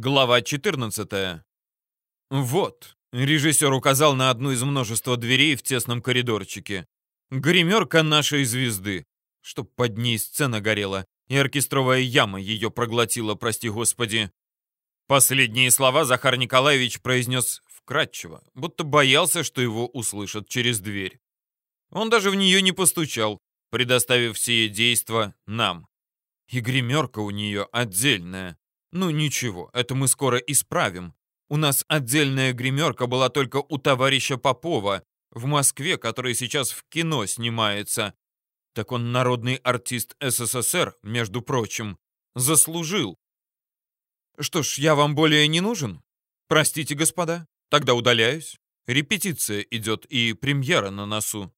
Глава 14. Вот, режиссер указал на одну из множества дверей в тесном коридорчике. Гримерка нашей звезды. Чтоб под ней сцена горела, и оркестровая яма ее проглотила, прости господи. Последние слова Захар Николаевич произнес вкратчиво, будто боялся, что его услышат через дверь. Он даже в нее не постучал, предоставив все действа нам. И гримерка у нее отдельная. Ну ничего, это мы скоро исправим. У нас отдельная гримерка была только у товарища Попова в Москве, который сейчас в кино снимается. Так он народный артист СССР, между прочим. Заслужил. Что ж, я вам более не нужен? Простите, господа, тогда удаляюсь. Репетиция идет и премьера на носу.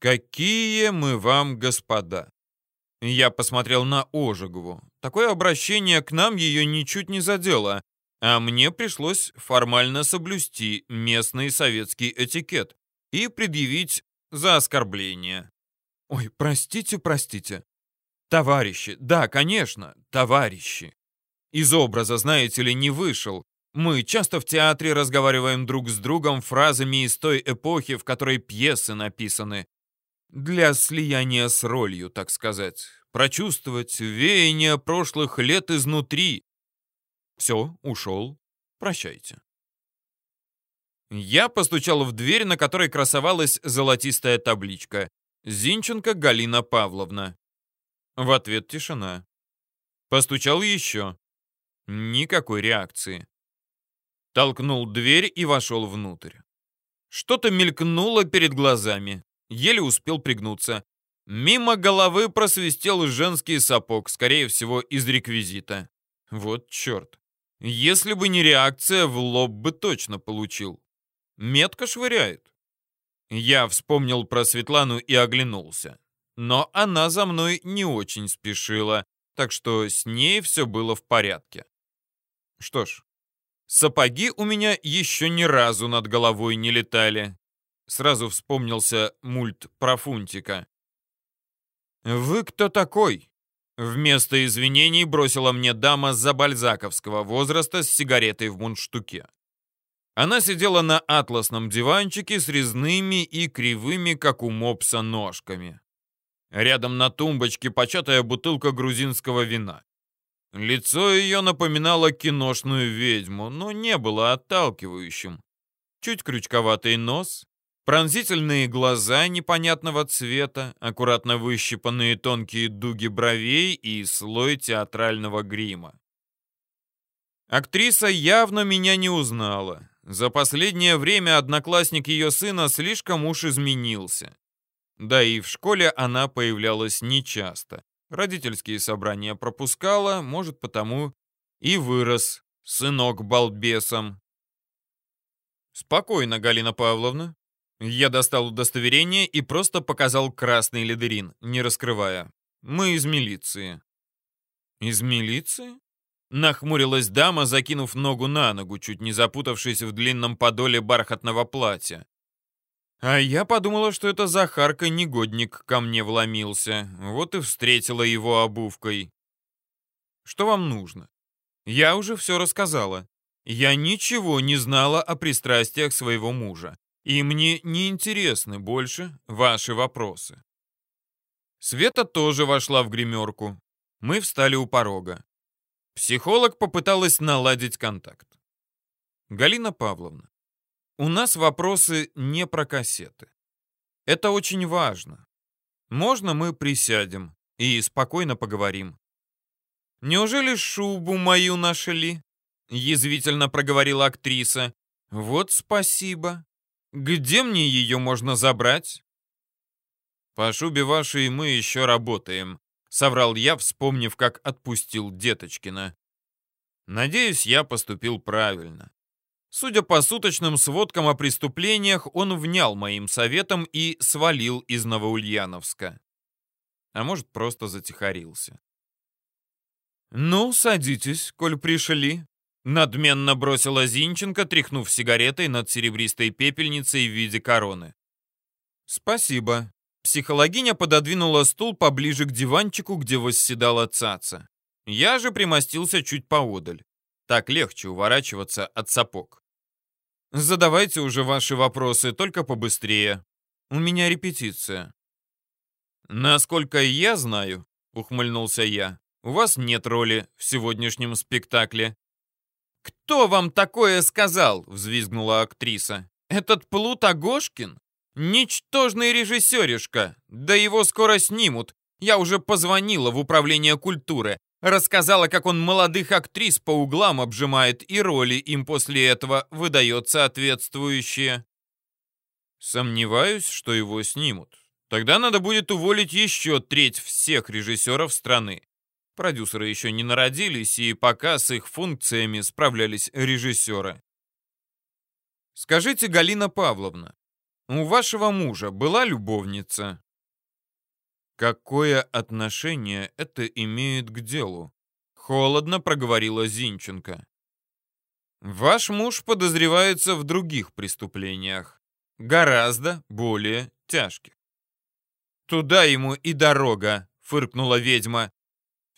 Какие мы вам господа! Я посмотрел на Ожегову. Такое обращение к нам ее ничуть не задело, а мне пришлось формально соблюсти местный советский этикет и предъявить за оскорбление. Ой, простите, простите. Товарищи, да, конечно, товарищи. Из образа, знаете ли, не вышел. Мы часто в театре разговариваем друг с другом фразами из той эпохи, в которой пьесы написаны. Для слияния с ролью, так сказать. Прочувствовать веяние прошлых лет изнутри. Все, ушел. Прощайте. Я постучал в дверь, на которой красовалась золотистая табличка. Зинченко Галина Павловна. В ответ тишина. Постучал еще. Никакой реакции. Толкнул дверь и вошел внутрь. Что-то мелькнуло перед глазами еле успел пригнуться. Мимо головы просвистел женский сапог, скорее всего, из реквизита. Вот черт. Если бы не реакция, в лоб бы точно получил. Метко швыряет. Я вспомнил про Светлану и оглянулся. Но она за мной не очень спешила, так что с ней все было в порядке. Что ж, сапоги у меня еще ни разу над головой не летали. Сразу вспомнился мульт про Фунтика. «Вы кто такой?» Вместо извинений бросила мне дама за бальзаковского возраста с сигаретой в мундштуке. Она сидела на атласном диванчике с резными и кривыми, как у мопса, ножками. Рядом на тумбочке початая бутылка грузинского вина. Лицо ее напоминало киношную ведьму, но не было отталкивающим. Чуть крючковатый нос, Пронзительные глаза непонятного цвета, аккуратно выщипанные тонкие дуги бровей и слой театрального грима. Актриса явно меня не узнала. За последнее время одноклассник ее сына слишком уж изменился. Да и в школе она появлялась нечасто. Родительские собрания пропускала, может, потому и вырос сынок балбесом. «Спокойно, Галина Павловна», я достал удостоверение и просто показал красный лидерин, не раскрывая. Мы из милиции. Из милиции? Нахмурилась дама, закинув ногу на ногу, чуть не запутавшись в длинном подоле бархатного платья. А я подумала, что это Захарка-негодник ко мне вломился. Вот и встретила его обувкой. Что вам нужно? Я уже все рассказала. Я ничего не знала о пристрастиях своего мужа и мне не интересны больше ваши вопросы. Света тоже вошла в гримерку. Мы встали у порога. Психолог попыталась наладить контакт. Галина Павловна, у нас вопросы не про кассеты. Это очень важно. Можно мы присядем и спокойно поговорим? Неужели шубу мою нашли? Язвительно проговорила актриса. Вот спасибо. Где мне ее можно забрать? По шубе вашей мы еще работаем, соврал я, вспомнив, как отпустил Деточкина. Надеюсь, я поступил правильно. Судя по суточным сводкам о преступлениях, он внял моим советом и свалил из Новоульяновска. А может, просто затихарился. «Ну, садитесь, коль пришли», Надменно бросила Зинченко, тряхнув сигаретой над серебристой пепельницей в виде короны. «Спасибо». Психологиня пододвинула стул поближе к диванчику, где восседала цаца. Я же примостился чуть поодаль. Так легче уворачиваться от сапог. Задавайте уже ваши вопросы, только побыстрее. У меня репетиция. Насколько я знаю, ухмыльнулся я, у вас нет роли в сегодняшнем спектакле. «Кто вам такое сказал?» — взвизгнула актриса. «Этот Плут Агошкин? Ничтожный режиссеришка. Да его скоро снимут. Я уже позвонила в управление культуры. Рассказала, как он молодых актрис по углам обжимает, и роли им после этого выдает соответствующие. Сомневаюсь, что его снимут. Тогда надо будет уволить еще треть всех режиссеров страны. Продюсеры еще не народились, и пока с их функциями справлялись режиссеры. Скажите, Галина Павловна, у вашего мужа была любовница? Какое отношение это имеет к делу? Холодно проговорила Зинченко. Ваш муж подозревается в других преступлениях, гораздо более тяжких. Туда ему и дорога, фыркнула ведьма.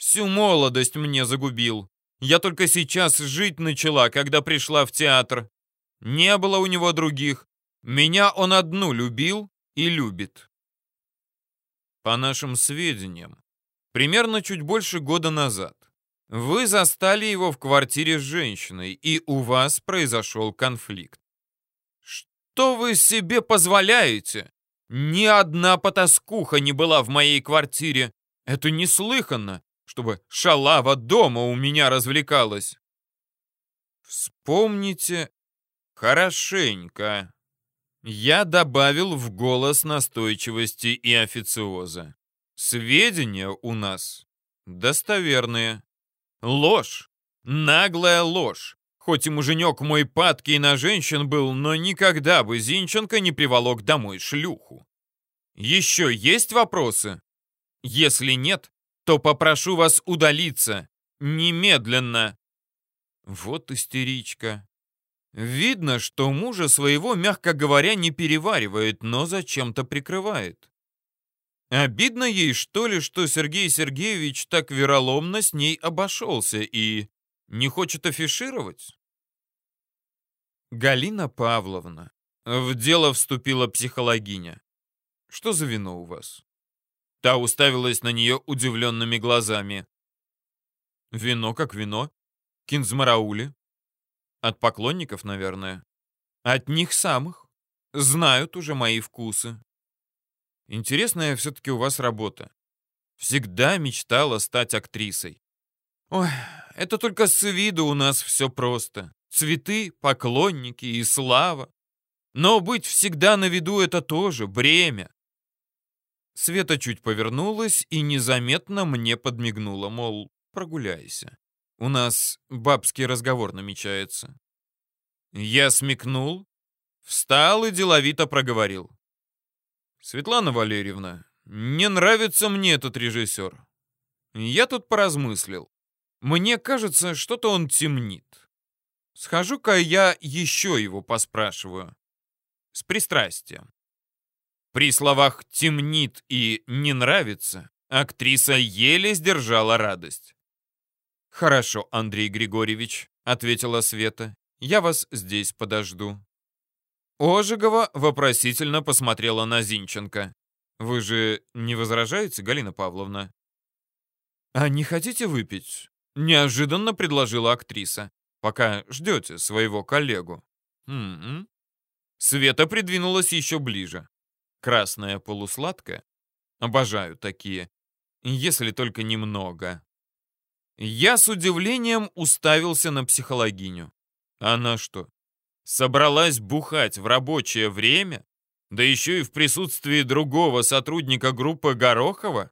Всю молодость мне загубил. Я только сейчас жить начала, когда пришла в театр. Не было у него других. Меня он одну любил и любит. По нашим сведениям, примерно чуть больше года назад вы застали его в квартире с женщиной, и у вас произошел конфликт. Что вы себе позволяете? Ни одна потаскуха не была в моей квартире. Это неслыханно, чтобы шалава дома у меня развлекалась. Вспомните хорошенько. Я добавил в голос настойчивости и официоза. Сведения у нас достоверные. Ложь. Наглая ложь. Хоть и муженек мой падкий на женщин был, но никогда бы Зинченко не приволок домой шлюху. Еще есть вопросы? Если нет, то попрошу вас удалиться. Немедленно. Вот истеричка. Видно, что мужа своего, мягко говоря, не переваривает, но зачем-то прикрывает. Обидно ей, что ли, что Сергей Сергеевич так вероломно с ней обошелся и не хочет афишировать? Галина Павловна, в дело вступила психологиня. Что за вино у вас? Та уставилась на нее удивленными глазами. Вино как вино. Кинзмараули. От поклонников, наверное. От них самых. Знают уже мои вкусы. Интересная все-таки у вас работа. Всегда мечтала стать актрисой. Ой, это только с виду у нас все просто. Цветы, поклонники и слава. Но быть всегда на виду — это тоже бремя. Света чуть повернулась и незаметно мне подмигнула, мол, прогуляйся. У нас бабский разговор намечается. Я смекнул, встал и деловито проговорил. Светлана Валерьевна, не нравится мне этот режиссер. Я тут поразмыслил. Мне кажется, что-то он темнит. Схожу-ка я еще его поспрашиваю. С пристрастием. При словах «темнит» и «не нравится» актриса еле сдержала радость. «Хорошо, Андрей Григорьевич», — ответила Света. «Я вас здесь подожду». Ожегова вопросительно посмотрела на Зинченко. «Вы же не возражаете, Галина Павловна?» «А не хотите выпить?» — неожиданно предложила актриса. «Пока ждете своего коллегу». «М-м». Света придвинулась еще ближе. Красная полусладкая. Обожаю такие. Если только немного. Я с удивлением уставился на психологиню. Она что, собралась бухать в рабочее время? Да еще и в присутствии другого сотрудника группы Горохова?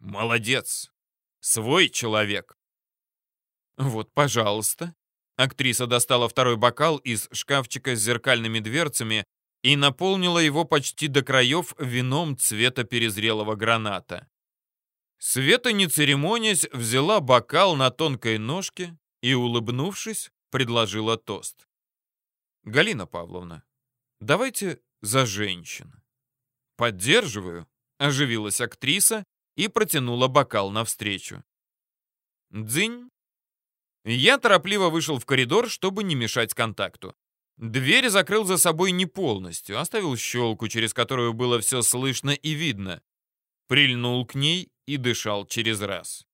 Молодец. Свой человек. Вот, пожалуйста. Актриса достала второй бокал из шкафчика с зеркальными дверцами и наполнила его почти до краев вином цвета перезрелого граната. Света, не церемонясь, взяла бокал на тонкой ножке и, улыбнувшись, предложила тост. «Галина Павловна, давайте за женщин». «Поддерживаю», — оживилась актриса и протянула бокал навстречу. Дзынь. Я торопливо вышел в коридор, чтобы не мешать контакту. Дверь закрыл за собой не полностью, оставил щелку, через которую было все слышно и видно. Прильнул к ней и дышал через раз.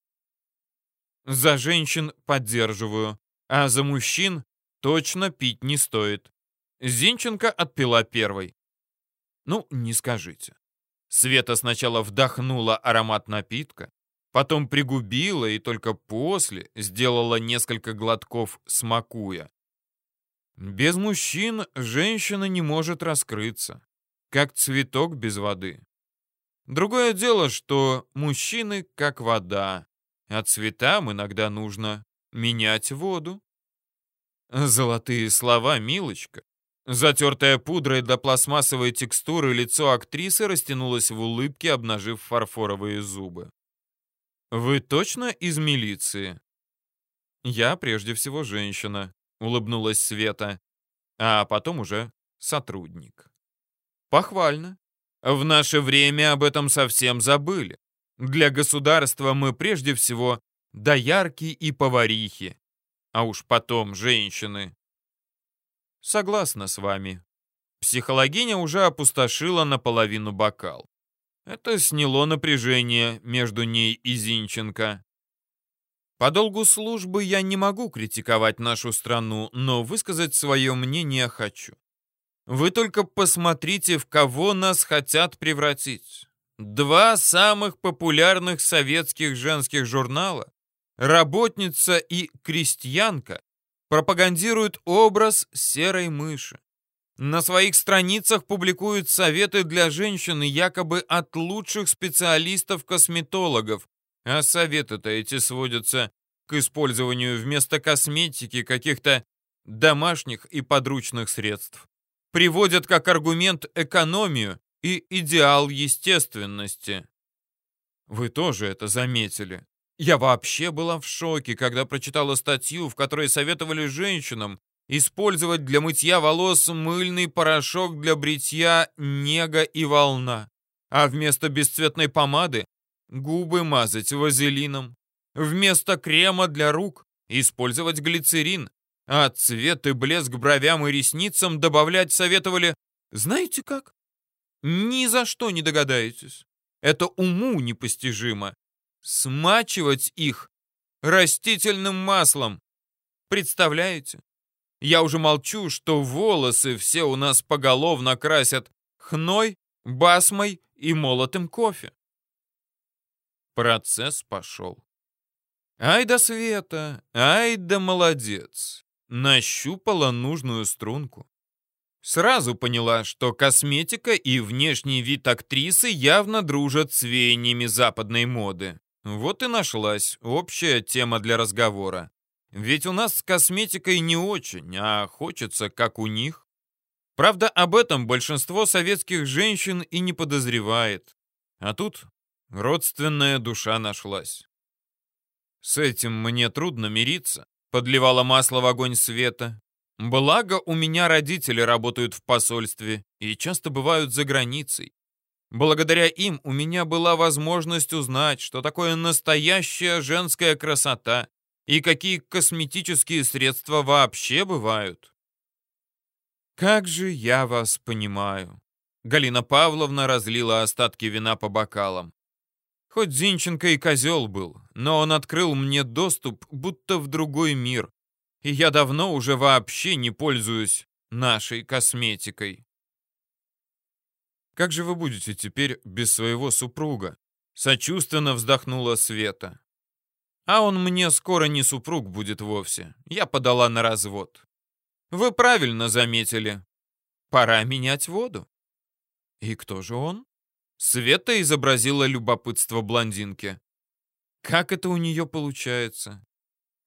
За женщин поддерживаю, а за мужчин точно пить не стоит. Зинченко отпила первой. Ну, не скажите. Света сначала вдохнула аромат напитка, потом пригубила и только после сделала несколько глотков, смакуя. Без мужчин женщина не может раскрыться, как цветок без воды. Другое дело, что мужчины как вода, а цветам иногда нужно менять воду. Золотые слова, милочка. Затертая пудрой до пластмассовой текстуры лицо актрисы растянулось в улыбке, обнажив фарфоровые зубы. «Вы точно из милиции?» «Я прежде всего женщина», — улыбнулась Света, а потом уже сотрудник. «Похвально. В наше время об этом совсем забыли. Для государства мы прежде всего доярки и поварихи, а уж потом женщины. Согласна с вами. Психологиня уже опустошила наполовину бокал. Это сняло напряжение между ней и Зинченко. По долгу службы я не могу критиковать нашу страну, но высказать свое мнение хочу. Вы только посмотрите, в кого нас хотят превратить. Два самых популярных советских женских журнала «Работница» и «Крестьянка» пропагандируют образ серой мыши. На своих страницах публикуют советы для женщины якобы от лучших специалистов-косметологов, а советы-то эти сводятся к использованию вместо косметики каких-то домашних и подручных средств. Приводят как аргумент экономию и идеал естественности. Вы тоже это заметили. Я вообще была в шоке, когда прочитала статью, в которой советовали женщинам использовать для мытья волос мыльный порошок для бритья «Нега» и «Волна», а вместо бесцветной помады губы мазать вазелином, вместо крема для рук использовать глицерин, а цвет и блеск бровям и ресницам добавлять советовали знаете как? Ни за что не догадаетесь. Это уму непостижимо смачивать их растительным маслом. Представляете? Я уже молчу, что волосы все у нас поголовно красят хной, басмой и молотым кофе. Процесс пошел. Ай да Света, ай да молодец. Нащупала нужную струнку. Сразу поняла, что косметика и внешний вид актрисы явно дружат с веяниями западной моды. Вот и нашлась общая тема для разговора. Ведь у нас с косметикой не очень, а хочется, как у них. Правда, об этом большинство советских женщин и не подозревает. А тут родственная душа нашлась. С этим мне трудно мириться, подливала масло в огонь света. Благо, у меня родители работают в посольстве и часто бывают за границей. Благодаря им у меня была возможность узнать, что такое настоящая женская красота и какие косметические средства вообще бывают. «Как же я вас понимаю!» Галина Павловна разлила остатки вина по бокалам. Хоть Зинченко и козел был, но он открыл мне доступ будто в другой мир, и я давно уже вообще не пользуюсь нашей косметикой. Как же вы будете теперь без своего супруга?» Сочувственно вздохнула Света. «А он мне скоро не супруг будет вовсе. Я подала на развод». «Вы правильно заметили. Пора менять воду». «И кто же он?» Света изобразила любопытство блондинки. «Как это у нее получается?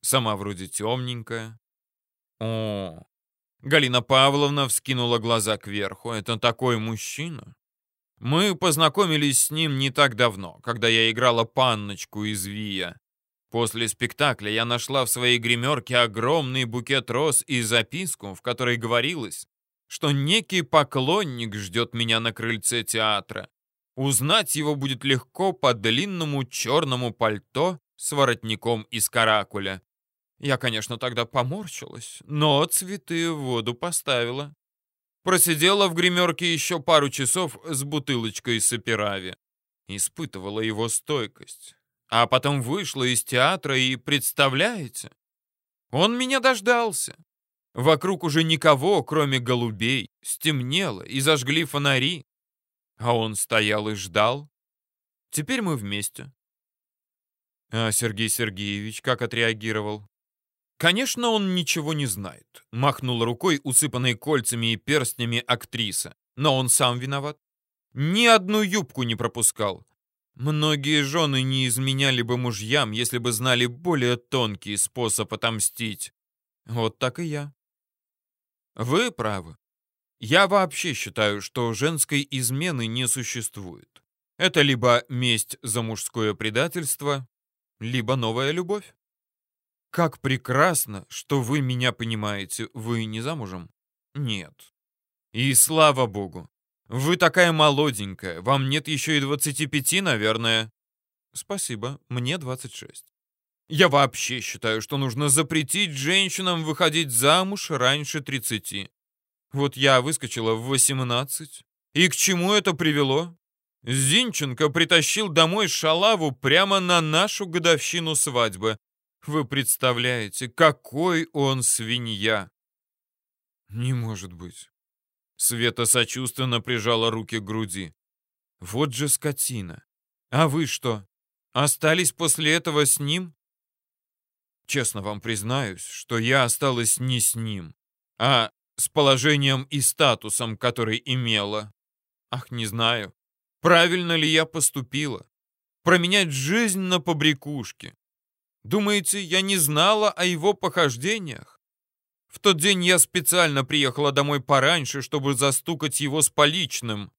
Сама вроде темненькая». «О, Галина Павловна вскинула глаза кверху. «Это такой мужчина. Мы познакомились с ним не так давно, когда я играла панночку из Вия. После спектакля я нашла в своей гримерке огромный букет роз и записку, в которой говорилось, что некий поклонник ждет меня на крыльце театра. Узнать его будет легко по длинному черному пальто с воротником из каракуля. Я, конечно, тогда поморщилась, но цветы в воду поставила. Просидела в гримерке еще пару часов с бутылочкой сапирави. Испытывала его стойкость. А потом вышла из театра и, представляете, он меня дождался. Вокруг уже никого, кроме голубей, стемнело и зажгли фонари. А он стоял и ждал. Теперь мы вместе. А Сергей Сергеевич как отреагировал? Конечно, он ничего не знает. Махнула рукой, усыпанной кольцами и перстнями актриса. Но он сам виноват. Ни одну юбку не пропускал. Многие жены не изменяли бы мужьям, если бы знали более тонкий способ отомстить. Вот так и я. Вы правы. Я вообще считаю, что женской измены не существует. Это либо месть за мужское предательство, либо новая любовь. Как прекрасно, что вы меня понимаете. Вы не замужем? Нет. И слава богу. Вы такая молоденькая. Вам нет еще и 25, наверное. Спасибо, мне 26. Я вообще считаю, что нужно запретить женщинам выходить замуж раньше 30. Вот я выскочила в 18. И к чему это привело? Зинченко притащил домой шалаву прямо на нашу годовщину свадьбы. Вы представляете, какой он свинья? Не может быть. Света сочувственно прижала руки к груди. Вот же скотина. А вы что, остались после этого с ним? Честно вам признаюсь, что я осталась не с ним, а с положением и статусом, который имела. Ах, не знаю, правильно ли я поступила. Променять жизнь на побрякушки. Думаете, я не знала о его похождениях? В тот день я специально приехала домой пораньше, чтобы застукать его с поличным.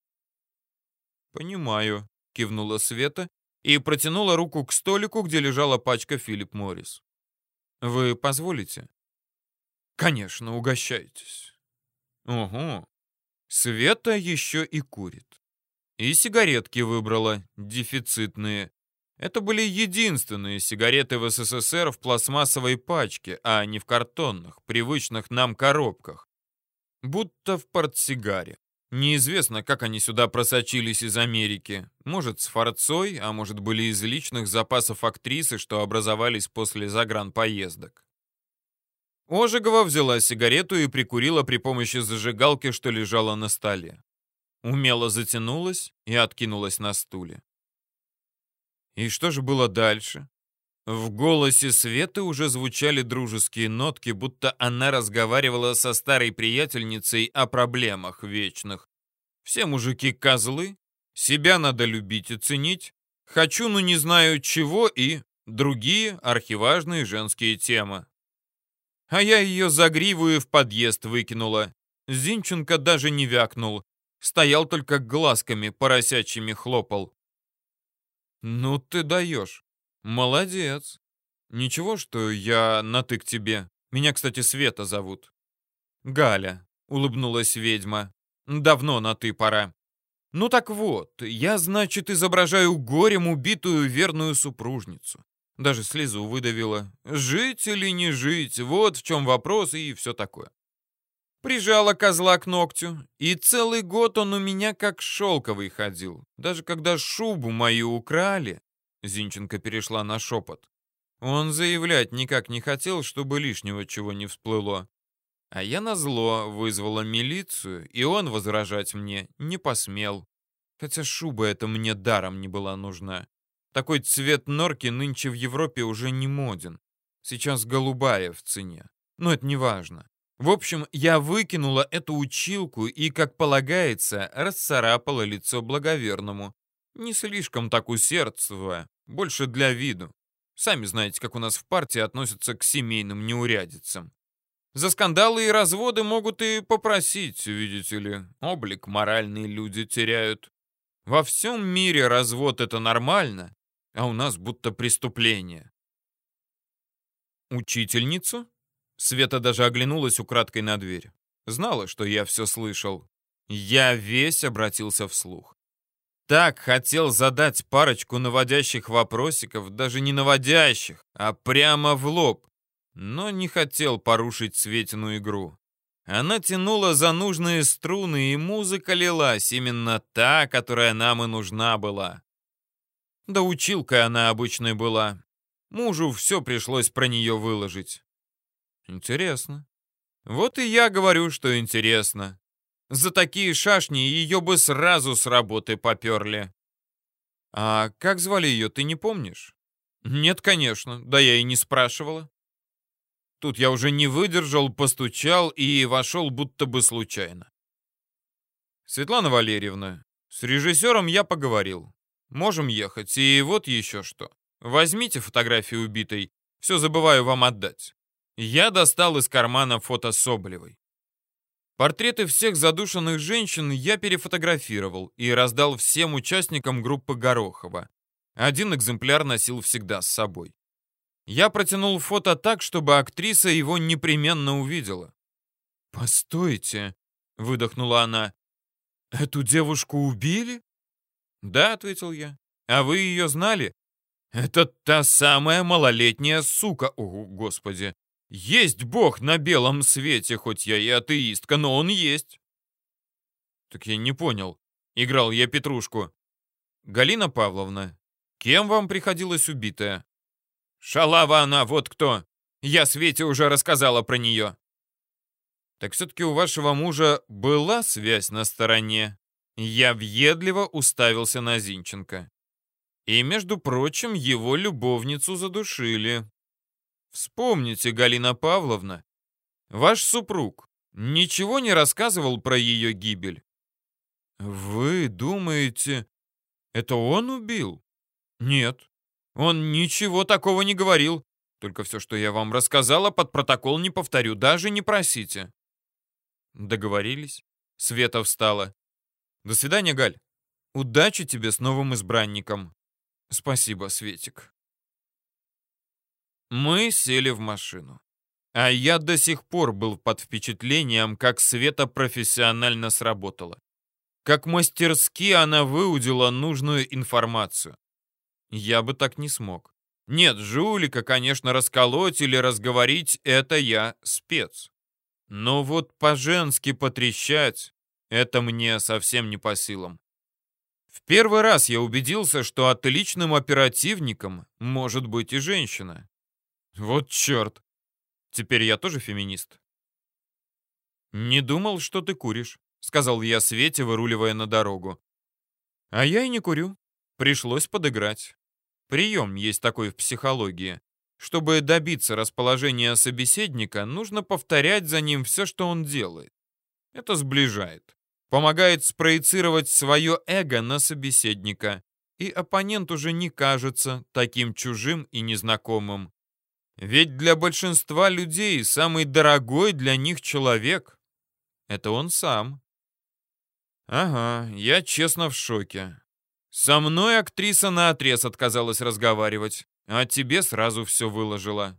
«Понимаю», — кивнула Света и протянула руку к столику, где лежала пачка Филипп Моррис. «Вы позволите?» «Конечно, угощайтесь». «Угу. Света еще и курит. И сигаретки выбрала, дефицитные. Это были единственные сигареты в СССР в пластмассовой пачке, а не в картонных, привычных нам коробках. Будто в портсигаре. Неизвестно, как они сюда просочились из Америки. Может, с форцой, а может, были из личных запасов актрисы, что образовались после загранпоездок. Ожегова взяла сигарету и прикурила при помощи зажигалки, что лежала на столе. Умело затянулась и откинулась на стуле. И что же было дальше? В голосе Светы уже звучали дружеские нотки, будто она разговаривала со старой приятельницей о проблемах вечных. Все мужики козлы, себя надо любить и ценить, хочу, но не знаю чего и другие архиважные женские темы. А я ее за гриву и в подъезд выкинула. Зинченко даже не вякнул, стоял только глазками поросячьими хлопал. «Ну ты даешь. Молодец. Ничего, что я на «ты» к тебе. Меня, кстати, Света зовут». «Галя», — улыбнулась ведьма. «Давно на «ты» пора». «Ну так вот, я, значит, изображаю горем убитую верную супружницу. Даже слезу выдавила. Жить или не жить, вот в чем вопрос и все такое. Прижала козла к ногтю, и целый год он у меня как шелковый ходил. Даже когда шубу мою украли, Зинченко перешла на шепот. Он заявлять никак не хотел, чтобы лишнего чего не всплыло. А я назло вызвала милицию, и он возражать мне не посмел. Хотя шуба эта мне даром не была нужна. Такой цвет норки нынче в Европе уже не моден. Сейчас голубая в цене. Но это не важно. В общем, я выкинула эту училку и, как полагается, расцарапала лицо благоверному. Не слишком так усердствуя, больше для виду. Сами знаете, как у нас в партии относятся к семейным неурядицам. За скандалы и разводы могут и попросить, видите ли. Облик моральные люди теряют. Во всем мире развод — это нормально, а у нас будто преступление. Учительницу? Света даже оглянулась украдкой на дверь. Знала, что я все слышал. Я весь обратился вслух. так хотел задать парочку наводящих вопросиков, даже не наводящих, а прямо в лоб, но не хотел порушить Светину игру. Она тянула за нужные струны, и музыка лилась, именно та, которая нам и нужна была. Да училкой она обычной была. Мужу все пришлось про нее выложить. Интересно. Вот и я говорю, что интересно. За такие шашни ее бы сразу с работы поперли. А как звали ее, ты не помнишь? Нет, конечно, да я и не спрашивала. Тут я уже не выдержал, постучал и вошел будто бы случайно. Светлана Валерьевна, с режиссером я поговорил. Можем ехать. И вот еще что. Возьмите фотографию убитой. Все забываю вам отдать. Я достал из кармана фото Соболевой. Портреты всех задушенных женщин я перефотографировал и раздал всем участникам группы Горохова. Один экземпляр носил всегда с собой. Я протянул фото так, чтобы актриса его непременно увидела. «Постойте», — выдохнула она, — «эту девушку убили?» «Да», — ответил я. «А вы ее знали?» «Это та самая малолетняя сука, о, господи! Есть Бог на белом свете, хоть я и атеистка, но он есть!» «Так я не понял», — играл я Петрушку. «Галина Павловна, кем вам приходилась убитая?» «Шалава она, вот кто! Я Свете уже рассказала про нее!» «Так все-таки у вашего мужа была связь на стороне?» Я въедливо уставился на Зинченко. И, между прочим, его любовницу задушили. Вспомните, Галина Павловна, ваш супруг ничего не рассказывал про ее гибель? Вы думаете, это он убил? Нет, он ничего такого не говорил. Только все, что я вам рассказала, под протокол не повторю, даже не просите. Договорились. Света встала. До свидания, Галь. Удачи тебе с новым избранником. Спасибо, Светик. Мы сели в машину. А я до сих пор был под впечатлением, как Света профессионально сработала. Как мастерски она выудила нужную информацию. Я бы так не смог. Нет, жулика, конечно, расколоть или разговорить — это я спец. Но вот по-женски потрещать это мне совсем не по силам. В первый раз я убедился, что отличным оперативником может быть и женщина. Вот черт. Теперь я тоже феминист. «Не думал, что ты куришь», — сказал я Свете, выруливая на дорогу. «А я и не курю. Пришлось подыграть. Прием есть такой в психологии. Чтобы добиться расположения собеседника, нужно повторять за ним все, что он делает. Это сближает помогает спроецировать свое эго на собеседника, и оппонент уже не кажется таким чужим и незнакомым. Ведь для большинства людей самый дорогой для них человек — это он сам. Ага, я честно в шоке. Со мной актриса наотрез отказалась разговаривать, а тебе сразу все выложила.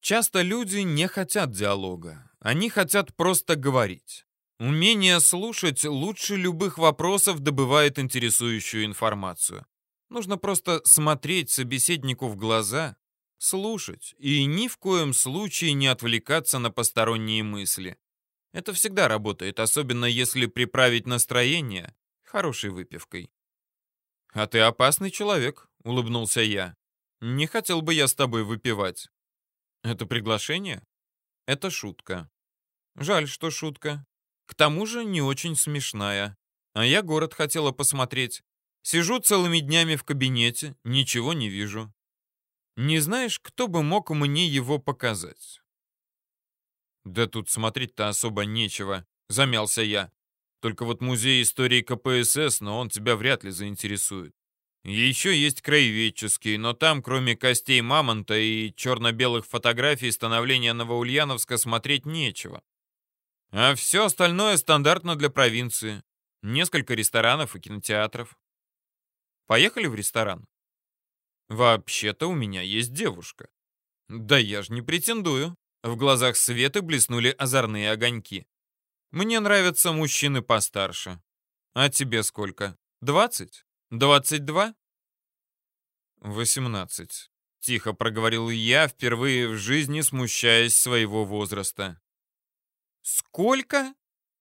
Часто люди не хотят диалога, они хотят просто говорить. Умение слушать лучше любых вопросов добывает интересующую информацию. Нужно просто смотреть собеседнику в глаза, слушать и ни в коем случае не отвлекаться на посторонние мысли. Это всегда работает, особенно если приправить настроение хорошей выпивкой. «А ты опасный человек», — улыбнулся я. «Не хотел бы я с тобой выпивать». «Это приглашение?» «Это шутка». «Жаль, что шутка. К тому же не очень смешная. А я город хотела посмотреть. Сижу целыми днями в кабинете, ничего не вижу. Не знаешь, кто бы мог мне его показать? Да тут смотреть-то особо нечего, замялся я. Только вот музей истории КПСС, но он тебя вряд ли заинтересует. Еще есть краеведческий, но там, кроме костей мамонта и черно-белых фотографий становления Новоульяновска, смотреть нечего. А все остальное стандартно для провинции. Несколько ресторанов и кинотеатров. Поехали в ресторан? Вообще-то у меня есть девушка. Да я ж не претендую. В глазах Светы блеснули озорные огоньки. Мне нравятся мужчины постарше. А тебе сколько? 20? 22? 18. Тихо проговорил я, впервые в жизни смущаясь своего возраста. «Сколько?»